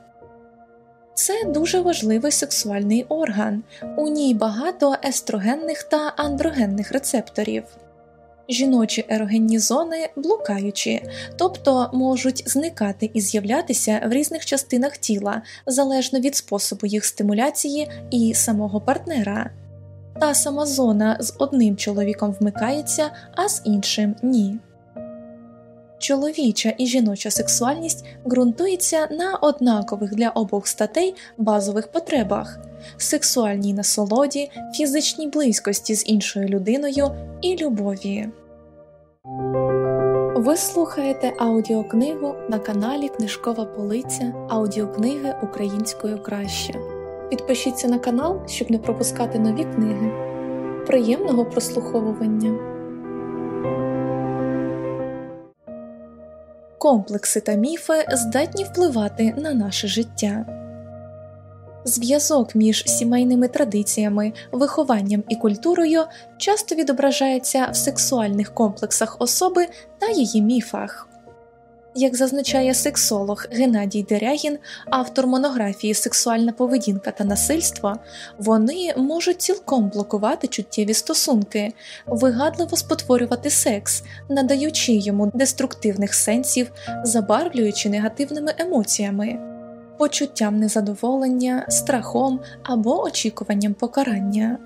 Це дуже важливий сексуальний орган, у ній багато естрогенних та андрогенних рецепторів. Жіночі ерогенні зони блукаючі, тобто можуть зникати і з'являтися в різних частинах тіла залежно від способу їх стимуляції і самого партнера. Та сама зона з одним чоловіком вмикається, а з іншим ні. Чоловіча і жіноча сексуальність ґрунтується на однакових для обох статей базових потребах сексуальній насолоді, фізичній близькості з іншою людиною і любові. Ви слухаєте аудіокнигу на каналі Книжкова Полиця аудіокниги українською краще. Підпишіться на канал, щоб не пропускати нові книги. Приємного прослуховування. Комплекси та міфи здатні впливати на наше життя. Зв'язок між сімейними традиціями, вихованням і культурою часто відображається в сексуальних комплексах особи та її міфах. Як зазначає сексолог Геннадій Дерягін, автор монографії Сексуальна поведінка та насильство, вони можуть цілком блокувати чуттєві стосунки, вигадливо спотворювати секс, надаючи йому деструктивних сенсів, забарвлюючи негативними емоціями, почуттям незадоволення, страхом або очікуванням покарання.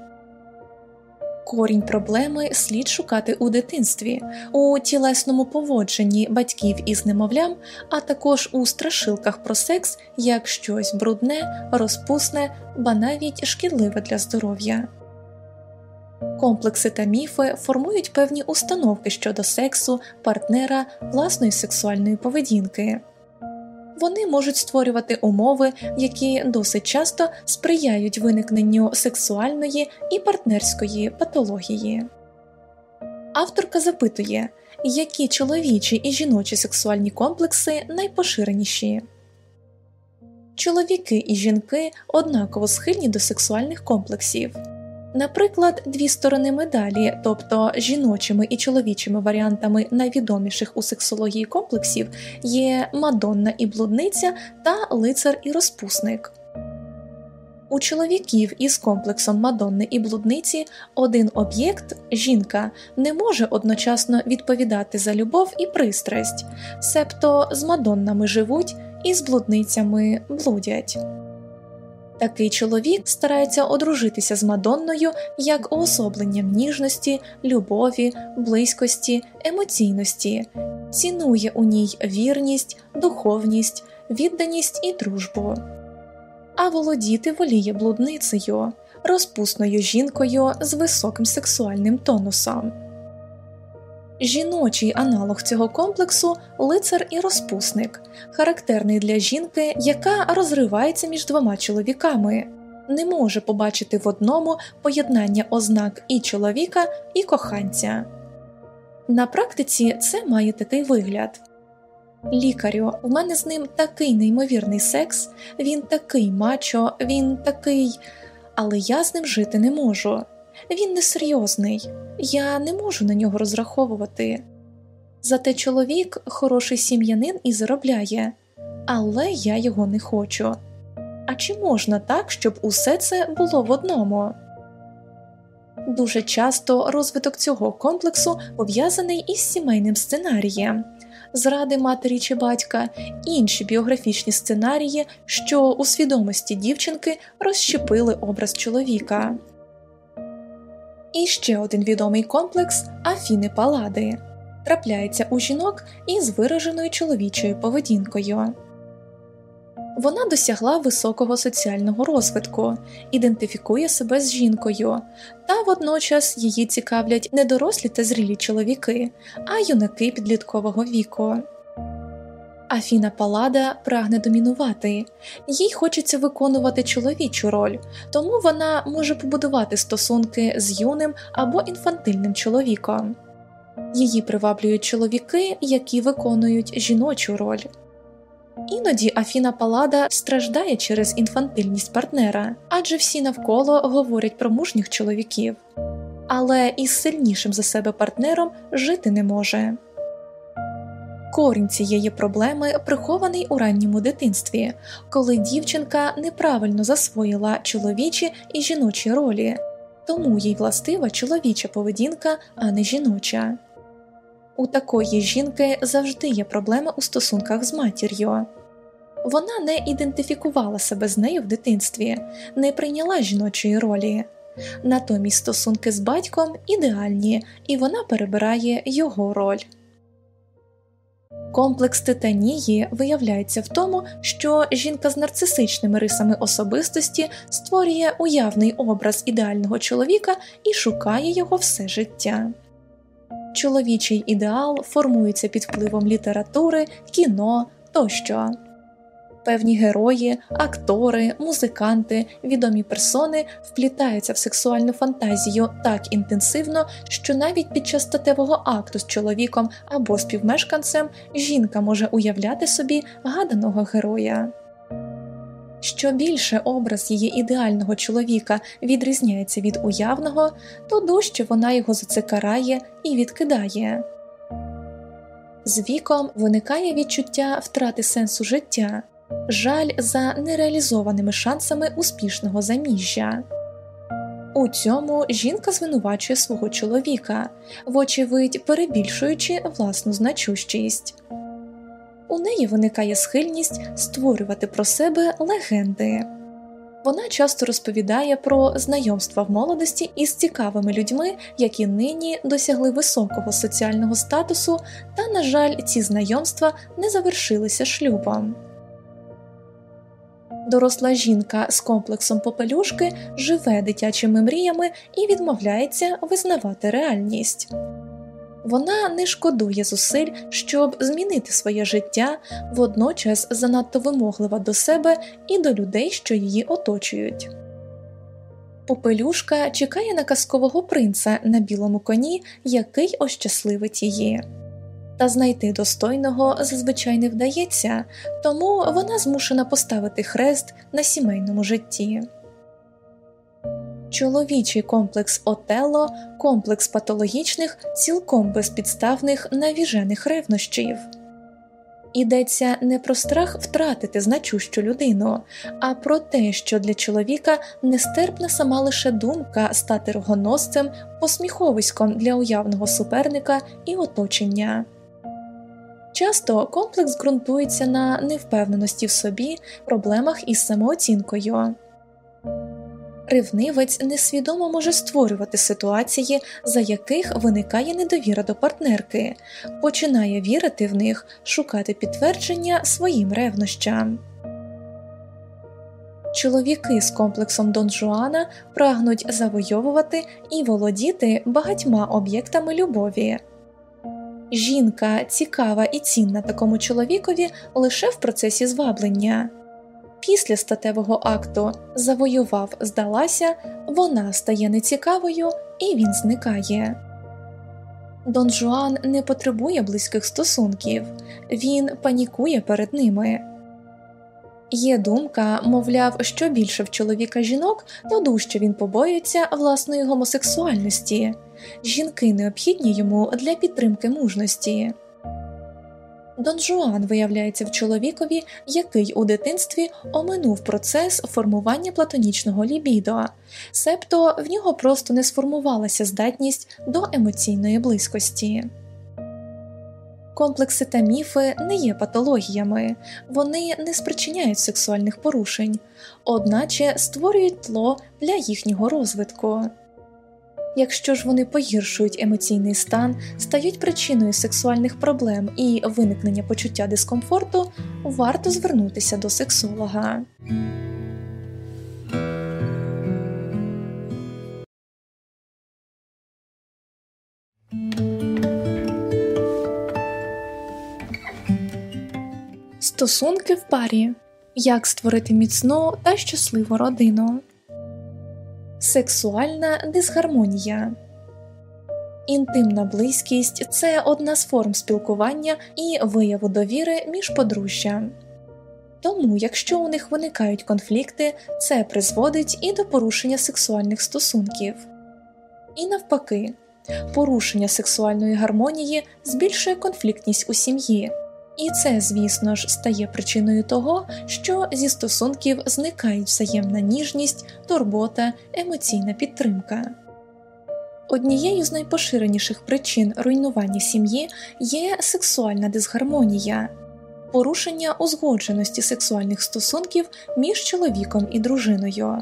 Корінь проблеми слід шукати у дитинстві, у тілесному поводженні батьків із немовлям, а також у страшилках про секс як щось брудне, розпусне, ба навіть шкідливе для здоров'я. Комплекси та міфи формують певні установки щодо сексу, партнера, власної сексуальної поведінки вони можуть створювати умови, які досить часто сприяють виникненню сексуальної і партнерської патології. Авторка запитує, які чоловічі і жіночі сексуальні комплекси найпоширеніші. Чоловіки і жінки однаково схильні до сексуальних комплексів. Наприклад, дві сторони медалі, тобто жіночими і чоловічими варіантами найвідоміших у сексології комплексів, є мадонна і блудниця та лицар і розпусник. У чоловіків із комплексом Мадонни і блудниці один об'єкт жінка не може одночасно відповідати за любов і пристрасть, себто з мадоннами живуть і з блудницями блудять. Такий чоловік старається одружитися з Мадонною як уособленням ніжності, любові, близькості, емоційності, цінує у ній вірність, духовність, відданість і дружбу, а володіти воліє блудницею, розпусною жінкою з високим сексуальним тонусом. Жіночий аналог цього комплексу лицар і розпусник, характерний для жінки, яка розривається між двома чоловіками, не може побачити в одному поєднання ознак і чоловіка, і коханця. На практиці це має такий вигляд Лікарю, в мене з ним такий неймовірний секс, він такий мачо, він такий, але я з ним жити не можу. Він несерйозний, я не можу на нього розраховувати. Зате чоловік хороший сім'янин і заробляє, але я його не хочу. А чи можна так, щоб усе це було в одному? Дуже часто розвиток цього комплексу пов'язаний із сімейним сценарієм, зради матері чи батька, інші біографічні сценарії, що у свідомості дівчинки розщепили образ чоловіка. І ще один відомий комплекс Афіни Палади трапляється у жінок із вираженою чоловічою поведінкою. Вона досягла високого соціального розвитку, ідентифікує себе з жінкою, та водночас її цікавлять не дорослі та зрілі чоловіки, а юнаки підліткового віку. Афіна Палада прагне домінувати, їй хочеться виконувати чоловічу роль, тому вона може побудувати стосунки з юним або інфантильним чоловіком. Її приваблюють чоловіки, які виконують жіночу роль. Іноді Афіна Палада страждає через інфантильність партнера, адже всі навколо говорять про мужніх чоловіків, але із сильнішим за себе партнером жити не може. Корінь цієї проблеми прихований у ранньому дитинстві, коли дівчинка неправильно засвоїла чоловічі і жіночі ролі, тому їй властива чоловіча поведінка, а не жіноча. У такої жінки завжди є проблема у стосунках з матір'ю. Вона не ідентифікувала себе з нею в дитинстві, не прийняла жіночої ролі. Натомість стосунки з батьком ідеальні, і вона перебирає його роль. Комплекс титанії виявляється в тому, що жінка з нарцисичними рисами особистості створює уявний образ ідеального чоловіка і шукає його все життя. Чоловічий ідеал формується під впливом літератури, кіно тощо певні герої, актори, музиканти, відомі персони вплітаються в сексуальну фантазію так інтенсивно, що навіть під час статевого акту з чоловіком або співмешканцем жінка може уявляти собі гаданого героя. Що більше образ її ідеального чоловіка відрізняється від уявного, то дужче вона його за це карає і відкидає. З віком виникає відчуття втрати сенсу життя, жаль за нереалізованими шансами успішного заміжжя. У цьому жінка звинувачує свого чоловіка, вочевидь перебільшуючи власну значущість. У неї виникає схильність створювати про себе легенди. Вона часто розповідає про знайомства в молодості із цікавими людьми, які нині досягли високого соціального статусу, та, на жаль, ці знайомства не завершилися шлюбом. Доросла жінка з комплексом попелюшки живе дитячими мріями і відмовляється визнавати реальність. Вона не шкодує зусиль, щоб змінити своє життя, водночас занадто вимоглива до себе і до людей, що її оточують. Попелюшка чекає на казкового принца на білому коні, який ощасливить її. Та знайти достойного зазвичай не вдається, тому вона змушена поставити хрест на сімейному житті. Чоловічий комплекс Отелло – комплекс патологічних, цілком безпідставних навіжених ревнощів. Йдеться не про страх втратити значущу людину, а про те, що для чоловіка нестерпна сама лише думка стати рогоносцем, посміховиськом для уявного суперника і оточення. Часто комплекс ґрунтується на невпевненості в собі, проблемах із самооцінкою. Ревнивець несвідомо може створювати ситуації, за яких виникає недовіра до партнерки, починає вірити в них, шукати підтвердження своїм ревнощам. Чоловіки з комплексом Дон Жуана прагнуть завойовувати і володіти багатьма об'єктами любові. Жінка цікава і цінна такому чоловікові лише в процесі зваблення. Після статевого акту завоював, здалася, вона стає нецікавою і він зникає. Дон Жуан не потребує близьких стосунків, він панікує перед ними. Є думка, мовляв, що більше в чоловіка жінок, то дужче він побоюється власної гомосексуальності, жінки необхідні йому для підтримки мужності. Дон Жуан виявляється в чоловікові, який у дитинстві оминув процес формування платонічного лібідо, себто в нього просто не сформувалася здатність до емоційної близькості. Комплекси та міфи не є патологіями, вони не спричиняють сексуальних порушень, одначе створюють тло для їхнього розвитку. Якщо ж вони погіршують емоційний стан, стають причиною сексуальних проблем і виникнення почуття дискомфорту, варто звернутися до сексолога. Стосунки в парі як створити міцну та щасливу родину. Сексуальна дисгармонія. Інтимна близькість це одна з форм спілкування і вияву довіри між подружжям. Тому, якщо у них виникають конфлікти, це призводить і до порушення сексуальних стосунків. І навпаки, порушення сексуальної гармонії збільшує конфліктність у сім'ї. І це, звісно ж, стає причиною того, що зі стосунків зникають взаємна ніжність, турбота, емоційна підтримка. Однією з найпоширеніших причин руйнування сім'ї є сексуальна дисгармонія, порушення узгодженості сексуальних стосунків між чоловіком і дружиною,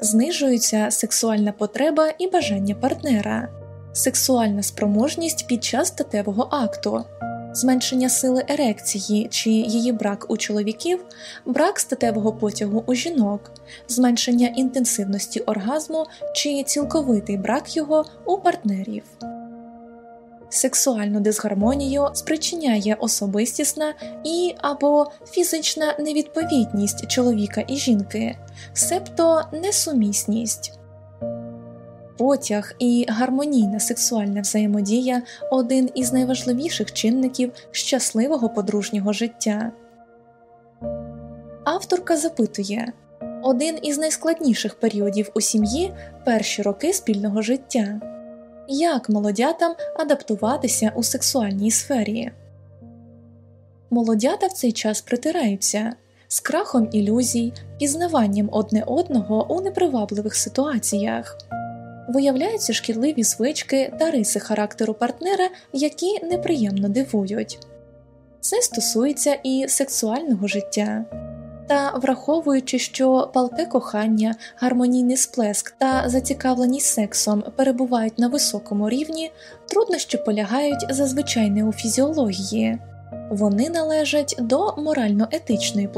знижується сексуальна потреба і бажання партнера, сексуальна спроможність під час статевого акту зменшення сили ерекції чи її брак у чоловіків, брак статевого потягу у жінок, зменшення інтенсивності оргазму чи цілковитий брак його у партнерів. Сексуальну дисгармонію спричиняє особистісна і або фізична невідповідність чоловіка і жінки, себто несумісність потяг і гармонійна сексуальна взаємодія один із найважливіших чинників щасливого подружнього життя. Авторка запитує один із найскладніших періодів у сім'ї перші роки спільного життя. Як молодятам адаптуватися у сексуальній сфері? Молодята в цей час притираються з крахом ілюзій, пізнаванням одне одного у непривабливих ситуаціях. Виявляються шкідливі звички та риси характеру партнера, які неприємно дивують. Це стосується і сексуального життя. Та враховуючи, що палке кохання, гармонійний сплеск та зацікавленість сексом перебувають на високому рівні, труднощі полягають зазвичай не у фізіології, вони належать до морально-етичної площини.